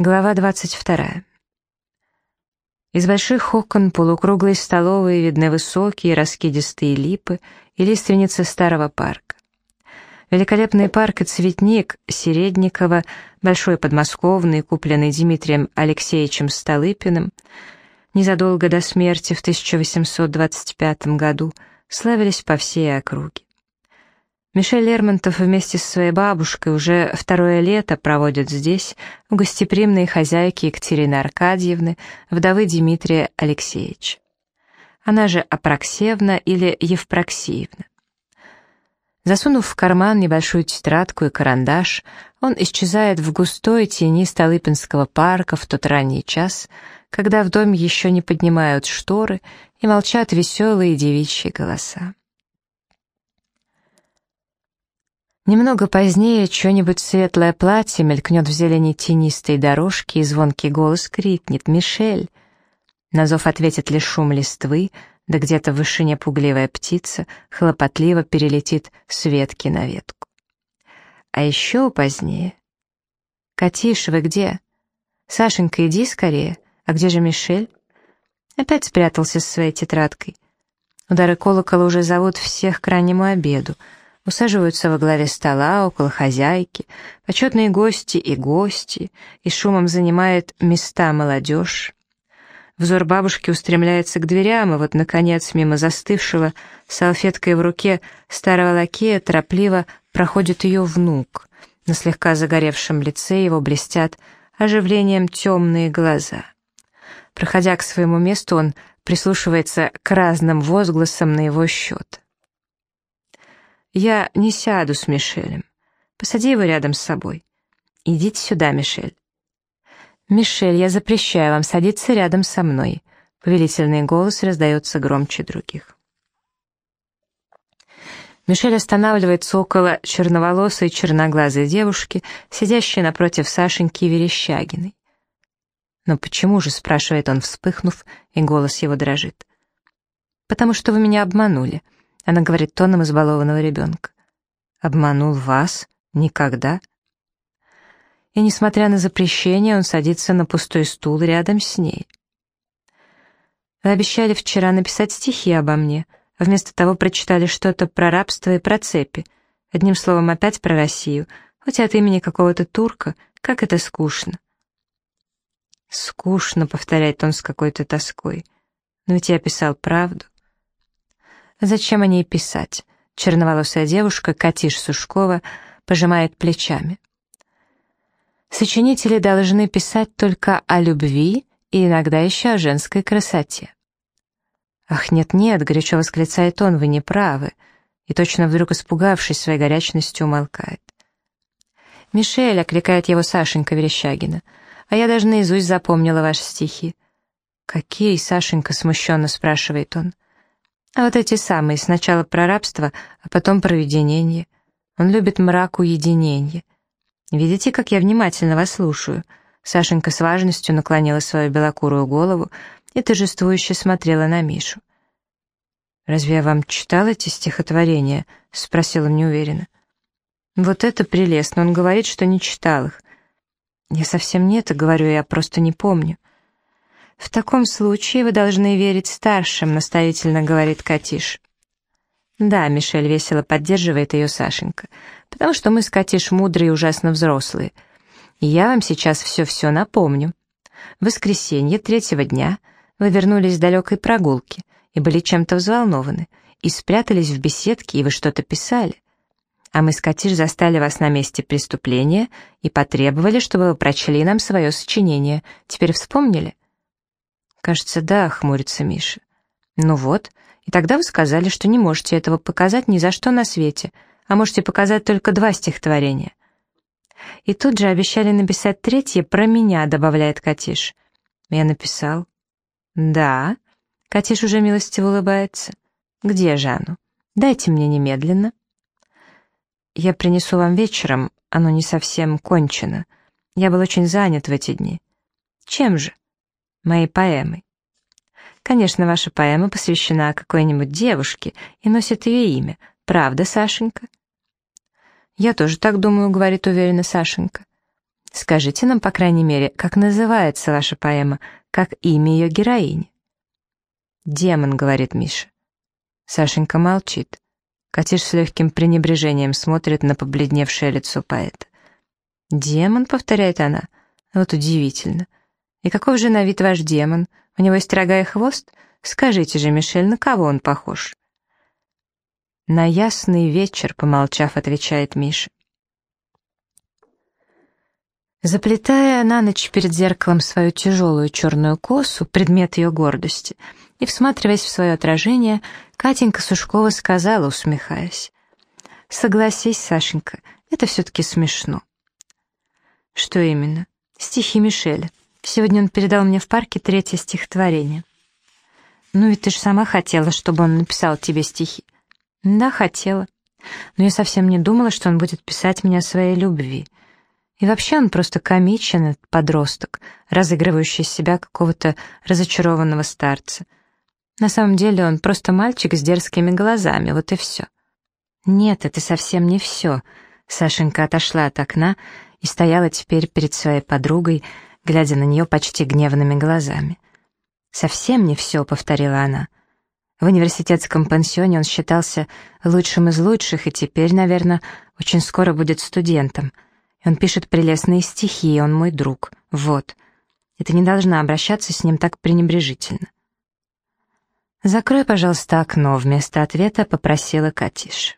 Глава 22. Из больших окон полукруглой столовой видны высокие раскидистые липы и лиственницы старого парка. Великолепный парк и цветник Середникова, большой подмосковный, купленный Дмитрием Алексеевичем Столыпиным, незадолго до смерти в 1825 году, славились по всей округе. Мишель Лермонтов вместе со своей бабушкой уже второе лето проводит здесь, у гостеприимной хозяйки Екатерины Аркадьевны, вдовы Дмитрия Алексеевича. Она же Апраксевна или Евпроксиевна. Засунув в карман небольшую тетрадку и карандаш, он исчезает в густой тени Столыпинского парка в тот ранний час, когда в доме еще не поднимают шторы и молчат веселые девичьи голоса. Немного позднее что-нибудь светлое платье мелькнет в зелени тенистой дорожки, и звонкий голос крикнет «Мишель!». На зов ответит лишь шум листвы, да где-то в вышине пугливая птица хлопотливо перелетит с ветки на ветку. А еще позднее. «Катиш, вы где?» «Сашенька, иди скорее. А где же Мишель?» Опять спрятался со своей тетрадкой. Удары колокола уже зовут всех к раннему обеду — усаживаются во главе стола, около хозяйки, почетные гости и гости, и шумом занимает места молодежь. Взор бабушки устремляется к дверям, и вот, наконец, мимо застывшего, салфеткой в руке старого лакея торопливо проходит ее внук. На слегка загоревшем лице его блестят оживлением темные глаза. Проходя к своему месту, он прислушивается к разным возгласам на его счет. Я не сяду с Мишелем. Посади его рядом с собой. Идите сюда, Мишель. Мишель, я запрещаю вам садиться рядом со мной. Повелительный голос раздается громче других. Мишель останавливается около черноволосой черноглазой девушки, сидящей напротив Сашеньки Верещагиной. «Но почему же?» — спрашивает он, вспыхнув, и голос его дрожит. «Потому что вы меня обманули. Она говорит тоном избалованного ребенка. «Обманул вас? Никогда?» И, несмотря на запрещение, он садится на пустой стул рядом с ней. «Вы обещали вчера написать стихи обо мне, а вместо того прочитали что-то про рабство и про цепи. Одним словом, опять про Россию, хоть от имени какого-то турка, как это скучно». «Скучно», — повторяет он с какой-то тоской. «Но ведь я писал правду». Зачем о ней писать? Черноволосая девушка, Катиш Сушкова, пожимает плечами. Сочинители должны писать только о любви и иногда еще о женской красоте. «Ах, нет-нет», — горячо восклицает он, — «вы не правы», и точно вдруг испугавшись своей горячностью, умолкает. «Мишель», — окликает его Сашенька Верещагина, — «а я даже наизусть запомнила ваши стихи». «Какие, Сашенька?» — смущенно спрашивает он. А вот эти самые, сначала про рабство, а потом про уединение. Он любит мрак уединения. Видите, как я внимательно вас слушаю? Сашенька с важностью наклонила свою белокурую голову и торжествующе смотрела на Мишу. «Разве я вам читал эти стихотворения?» — спросил он неуверенно. «Вот это прелестно, он говорит, что не читал их. Я совсем не это говорю, я просто не помню. «В таком случае вы должны верить старшим», — наставительно говорит Катиш. «Да, Мишель весело поддерживает ее Сашенька, потому что мы с Катиш мудрые и ужасно взрослые. Я вам сейчас все-все напомню. В воскресенье третьего дня вы вернулись с далекой прогулки и были чем-то взволнованы, и спрятались в беседке, и вы что-то писали. А мы с Катиш застали вас на месте преступления и потребовали, чтобы вы прочли нам свое сочинение. Теперь вспомнили?» «Кажется, да», — хмурится Миша. «Ну вот, и тогда вы сказали, что не можете этого показать ни за что на свете, а можете показать только два стихотворения». И тут же обещали написать третье про меня, добавляет Катиш. Я написал. «Да». Катиш уже милостиво улыбается. «Где оно? Дайте мне немедленно». «Я принесу вам вечером, оно не совсем кончено. Я был очень занят в эти дни». «Чем же?» Моей поэмой. Конечно, ваша поэма посвящена какой-нибудь девушке и носит ее имя. Правда, Сашенька? Я тоже так думаю, говорит уверенно Сашенька. Скажите нам, по крайней мере, как называется ваша поэма, как имя ее героини?» «Демон», — говорит Миша. Сашенька молчит. Катиш с легким пренебрежением смотрит на побледневшее лицо поэта. «Демон», — повторяет она. «Вот удивительно. И каков же на вид ваш демон? У него есть рога и хвост? Скажите же, Мишель, на кого он похож?» «На ясный вечер», — помолчав, отвечает Миша. Заплетая на ночь перед зеркалом свою тяжелую черную косу, предмет ее гордости, и всматриваясь в свое отражение, Катенька Сушкова сказала, усмехаясь, «Согласись, Сашенька, это все-таки смешно». «Что именно?» «Стихи Мишеля. Сегодня он передал мне в парке третье стихотворение». «Ну и ты же сама хотела, чтобы он написал тебе стихи». «Да, хотела. Но я совсем не думала, что он будет писать мне о своей любви». И вообще он просто комичен, этот подросток, разыгрывающий из себя какого-то разочарованного старца. На самом деле он просто мальчик с дерзкими глазами, вот и все. Нет, это совсем не все. Сашенька отошла от окна и стояла теперь перед своей подругой, глядя на нее почти гневными глазами. «Совсем не все», — повторила она. В университетском пансионе он считался лучшим из лучших и теперь, наверное, очень скоро будет студентом — он пишет прелестные стихи, он мой друг. Вот. И ты не должна обращаться с ним так пренебрежительно. «Закрой, пожалуйста, окно», — вместо ответа попросила Катиш.